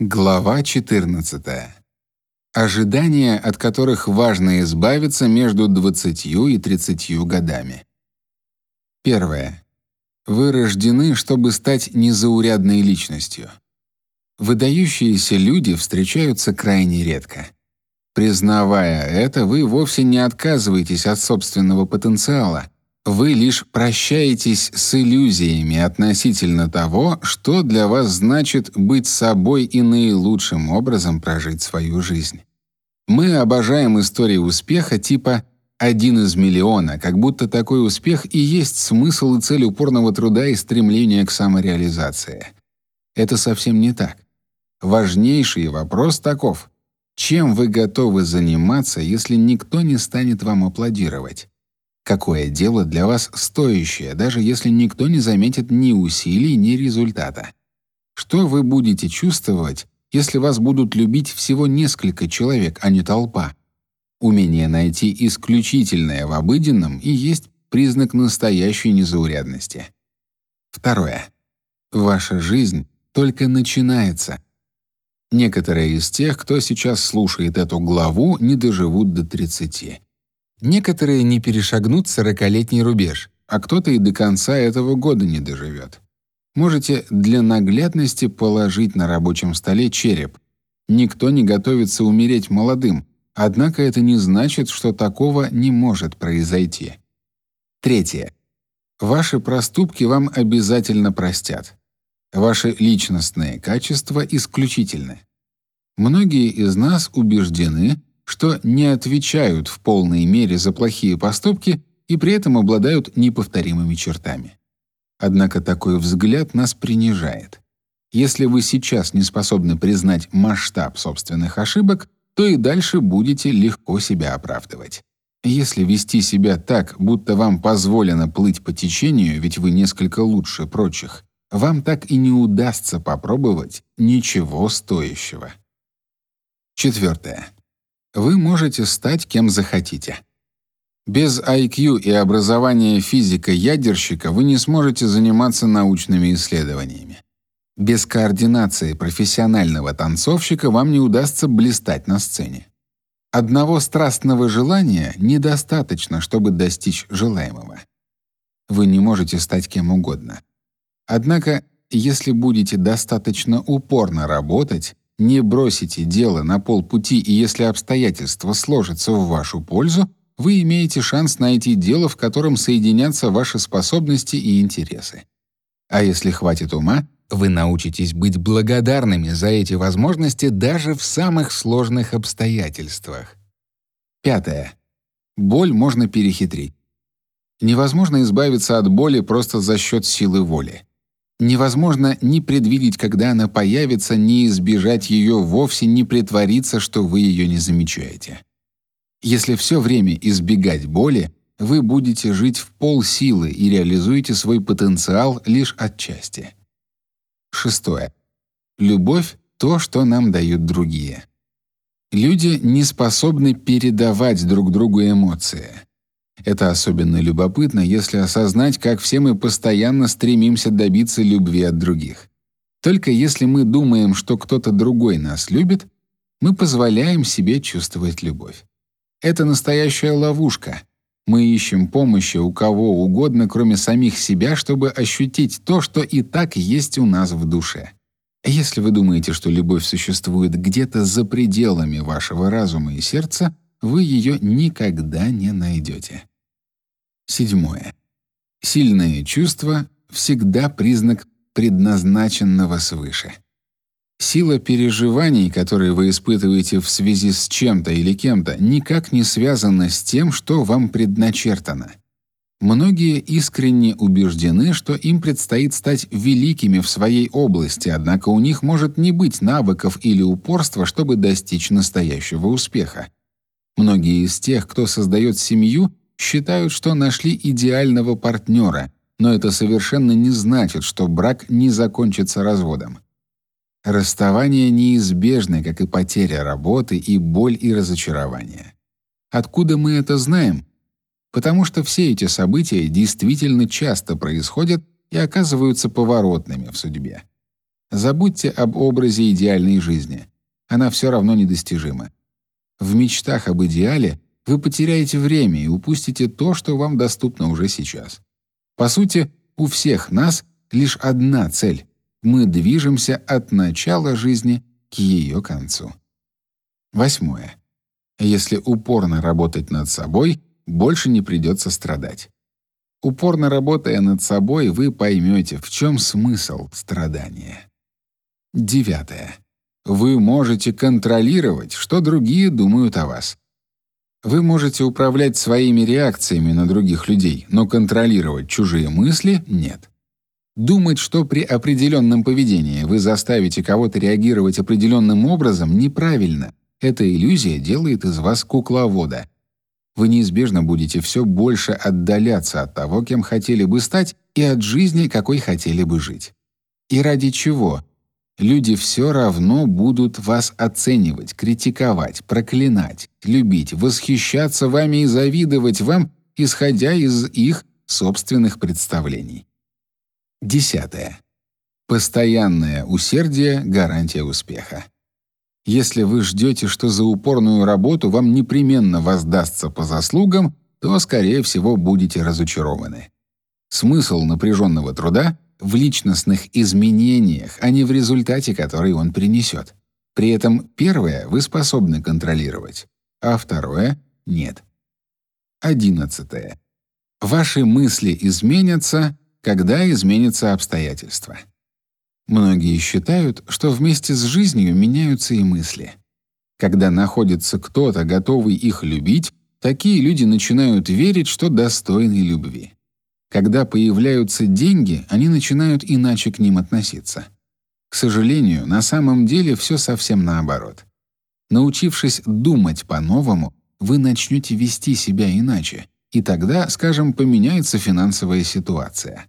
Глава 14. Ожидания, от которых важно избавиться между 20 и 30 годами. Первое. Вы рождены, чтобы стать незаурядной личностью. Выдающиеся люди встречаются крайне редко. Признавая это, вы вовсе не отказываетесь от собственного потенциала — вы лишь прощаетесь с иллюзиями относительно того, что для вас значит быть собой и наилучшим образом прожить свою жизнь. Мы обожаем истории успеха типа «один из миллиона», как будто такой успех и есть смысл и цель упорного труда и стремления к самореализации. Это совсем не так. Важнейший вопрос таков: чем вы готовы заниматься, если никто не станет вам аплодировать? Какое дело для вас стоящее, даже если никто не заметит ни усилий, ни результата? Что вы будете чувствовать, если вас будут любить всего несколько человек, а не толпа? Умение найти исключительное в обыденном и есть признак настоящей незаурядности. Второе. Ваша жизнь только начинается. Некоторые из тех, кто сейчас слушает эту главу, не доживут до 30. Некоторые не перешагнут сорокалетний рубеж, а кто-то и до конца этого года не доживет. Можете для наглядности положить на рабочем столе череп. Никто не готовится умереть молодым, однако это не значит, что такого не может произойти. Третье. Ваши проступки вам обязательно простят. Ваши личностные качества исключительны. Многие из нас убеждены, что не отвечают в полной мере за плохие поступки и при этом обладают неповторимыми чертами. Однако такой взгляд нас принижает. Если вы сейчас не способны признать масштаб собственных ошибок, то и дальше будете легко себя оправдывать. Если вести себя так, будто вам позволено плыть по течению, ведь вы несколько лучше прочих, вам так и не удастся попробовать ничего стоящего. Четвертое вы можете стать кем захотите. Без IQ и образования физика-ядерщика вы не сможете заниматься научными исследованиями. Без координации профессионального танцовщика вам не удастся блистать на сцене. Одного страстного желания недостаточно, чтобы достичь желаемого. Вы не можете стать кем угодно. Однако, если будете достаточно упорно работать, не бросите дело на полпути, и если обстоятельства сложатся в вашу пользу, вы имеете шанс найти дело, в котором соединятся ваши способности и интересы. А если хватит ума, вы научитесь быть благодарными за эти возможности даже в самых сложных обстоятельствах. Пятое. Боль можно перехитрить. Невозможно избавиться от боли просто за счет силы воли. Невозможно ни предвидеть, когда она появится, ни избежать ее вовсе, ни притвориться, что вы ее не замечаете. Если все время избегать боли, вы будете жить в полсилы и реализуете свой потенциал лишь отчасти. Шестое. Любовь — то, что нам дают другие. Люди не способны передавать друг другу эмоции. Это особенно любопытно, если осознать, как все мы постоянно стремимся добиться любви от других. Только если мы думаем, что кто-то другой нас любит, мы позволяем себе чувствовать любовь. Это настоящая ловушка. Мы ищем помощи у кого угодно, кроме самих себя, чтобы ощутить то, что и так есть у нас в душе. Если вы думаете, что любовь существует где-то за пределами вашего разума и сердца, вы ее никогда не найдете. Седьмое. Сильные чувства всегда признак предназначенного свыше. Сила переживаний, которые вы испытываете в связи с чем-то или кем-то, никак не связана с тем, что вам предначертано. Многие искренне убеждены, что им предстоит стать великими в своей области, однако у них может не быть навыков или упорства, чтобы достичь настоящего успеха. Многие из тех, кто создает семью, считают, что нашли идеального партнера, но это совершенно не значит, что брак не закончится разводом. Расставание неизбежно, как и потеря работы и боль и разочарование. Откуда мы это знаем? Потому что все эти события действительно часто происходят и оказываются поворотными в судьбе. забудьте об образе идеальной жизни. Она все равно недостижима. В мечтах об идеале вы потеряете время и упустите то, что вам доступно уже сейчас. По сути, у всех нас лишь одна цель — мы движемся от начала жизни к ее концу. Восьмое. Если упорно работать над собой, больше не придется страдать. Упорно работая над собой, вы поймете, в чем смысл страдания. Девятое. Вы можете контролировать, что другие думают о вас. Вы можете управлять своими реакциями на других людей, но контролировать чужие мысли нет. Думать, что при определенном поведении вы заставите кого-то реагировать определенным образом, неправильно. Эта иллюзия делает из вас кукловода. Вы неизбежно будете все больше отдаляться от того, кем хотели бы стать, и от жизни, какой хотели бы жить. И ради чего? Люди все равно будут вас оценивать, критиковать, проклинать, любить, восхищаться вами и завидовать вам, исходя из их собственных представлений. Десятое. Постоянное усердие — гарантия успеха. Если вы ждете, что за упорную работу вам непременно воздастся по заслугам, то, скорее всего, будете разочарованы. Смысл напряженного труда в личностных изменениях, а не в результате, который он принесет. При этом первое вы способны контролировать, а второе — нет. Одиннадцатое. Ваши мысли изменятся, когда изменятся обстоятельства. Многие считают, что вместе с жизнью меняются и мысли. Когда находится кто-то, готовый их любить, такие люди начинают верить, что достойны любви. Когда появляются деньги, они начинают иначе к ним относиться. К сожалению, на самом деле все совсем наоборот. Научившись думать по-новому, вы начнете вести себя иначе, и тогда, скажем, поменяется финансовая ситуация.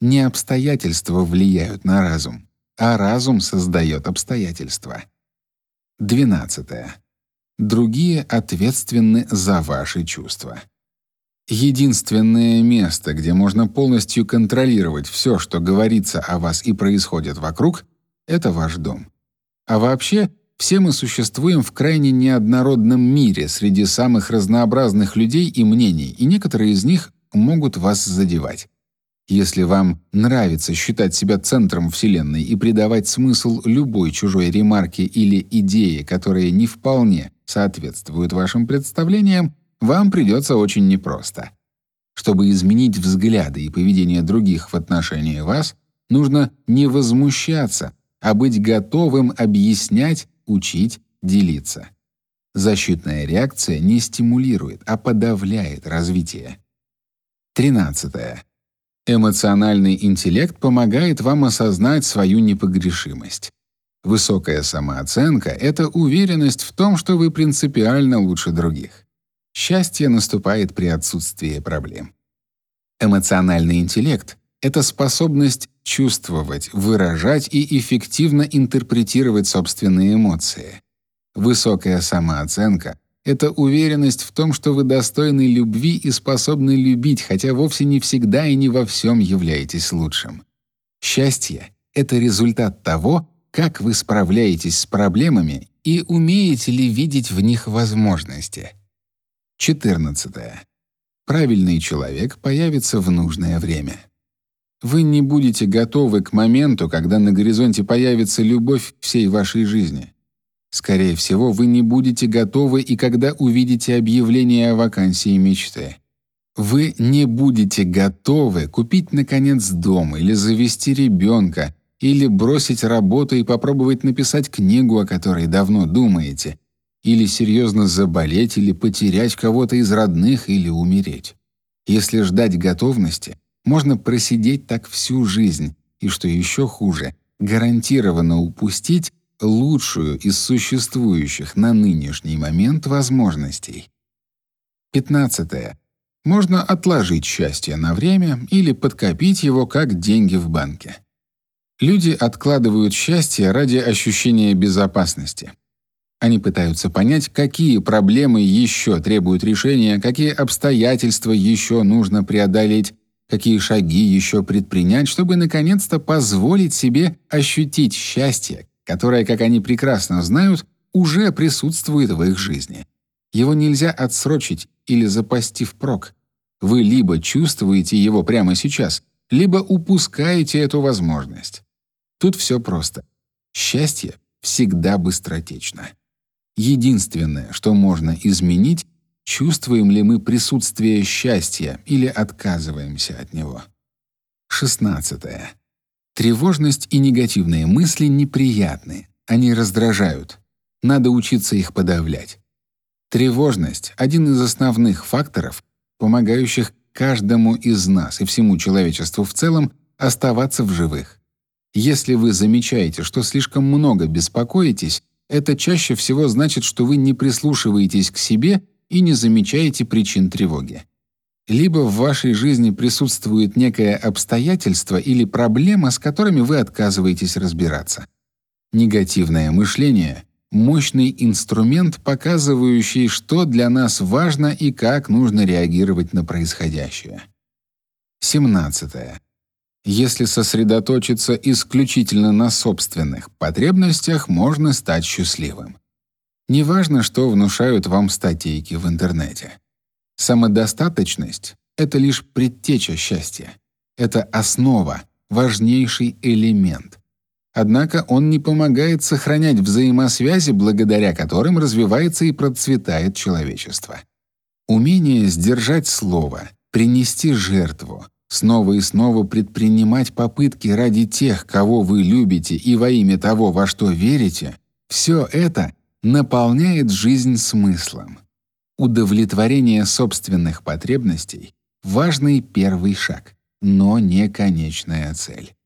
Не обстоятельства влияют на разум, а разум создает обстоятельства. 12. Другие ответственны за ваши чувства. Единственное место, где можно полностью контролировать все, что говорится о вас и происходит вокруг, это ваш дом. А вообще, все мы существуем в крайне неоднородном мире среди самых разнообразных людей и мнений, и некоторые из них могут вас задевать. Если вам нравится считать себя центром Вселенной и придавать смысл любой чужой ремарке или идее, которые не вполне соответствуют вашим представлениям, вам придется очень непросто. Чтобы изменить взгляды и поведение других в отношении вас, нужно не возмущаться, а быть готовым объяснять, учить, делиться. Защитная реакция не стимулирует, а подавляет развитие. 13. Эмоциональный интеллект помогает вам осознать свою непогрешимость. Высокая самооценка — это уверенность в том, что вы принципиально лучше других. Счастье наступает при отсутствии проблем. Эмоциональный интеллект — это способность чувствовать, выражать и эффективно интерпретировать собственные эмоции. Высокая самооценка — это уверенность в том, что вы достойны любви и способны любить, хотя вовсе не всегда и не во всем являетесь лучшим. Счастье — это результат того, как вы справляетесь с проблемами и умеете ли видеть в них возможности — 14. Правильный человек появится в нужное время. Вы не будете готовы к моменту, когда на горизонте появится любовь всей вашей жизни. Скорее всего, вы не будете готовы и когда увидите объявление о вакансии мечты. Вы не будете готовы купить наконец дом или завести ребенка, или бросить работу и попробовать написать книгу, о которой давно думаете, или серьезно заболеть, или потерять кого-то из родных, или умереть. Если ждать готовности, можно просидеть так всю жизнь, и что еще хуже, гарантированно упустить лучшую из существующих на нынешний момент возможностей. 15. Можно отложить счастье на время или подкопить его как деньги в банке. Люди откладывают счастье ради ощущения безопасности. Они пытаются понять, какие проблемы еще требуют решения, какие обстоятельства еще нужно преодолеть, какие шаги еще предпринять, чтобы наконец-то позволить себе ощутить счастье, которое, как они прекрасно знают, уже присутствует в их жизни. Его нельзя отсрочить или запасти впрок. Вы либо чувствуете его прямо сейчас, либо упускаете эту возможность. Тут все просто. Счастье всегда быстротечно. Единственное, что можно изменить, чувствуем ли мы присутствие счастья или отказываемся от него. 16. Тревожность и негативные мысли неприятны, они раздражают. Надо учиться их подавлять. Тревожность — один из основных факторов, помогающих каждому из нас и всему человечеству в целом оставаться в живых. Если вы замечаете, что слишком много беспокоитесь, это чаще всего значит, что вы не прислушиваетесь к себе и не замечаете причин тревоги либо в вашей жизни присутствует некое обстоятельство или проблема, с которыми вы отказываетесь разбираться. Негативное мышление — мощный инструмент, показывающий, что для нас важно и как нужно реагировать на происходящее. 17. Если сосредоточиться исключительно на собственных потребностях, можно стать счастливым. Неважно, что внушают вам статейки в интернете. Самодостаточность — это лишь предтеча счастья. Это основа, важнейший элемент. Однако он не помогает сохранять взаимосвязи, благодаря которым развивается и процветает человечество. Умение сдержать слово, принести жертву, снова и снова предпринимать попытки ради тех, кого вы любите и во имя того, во что верите, все это наполняет жизнь смыслом. Удовлетворение собственных потребностей — важный первый шаг, но не конечная цель.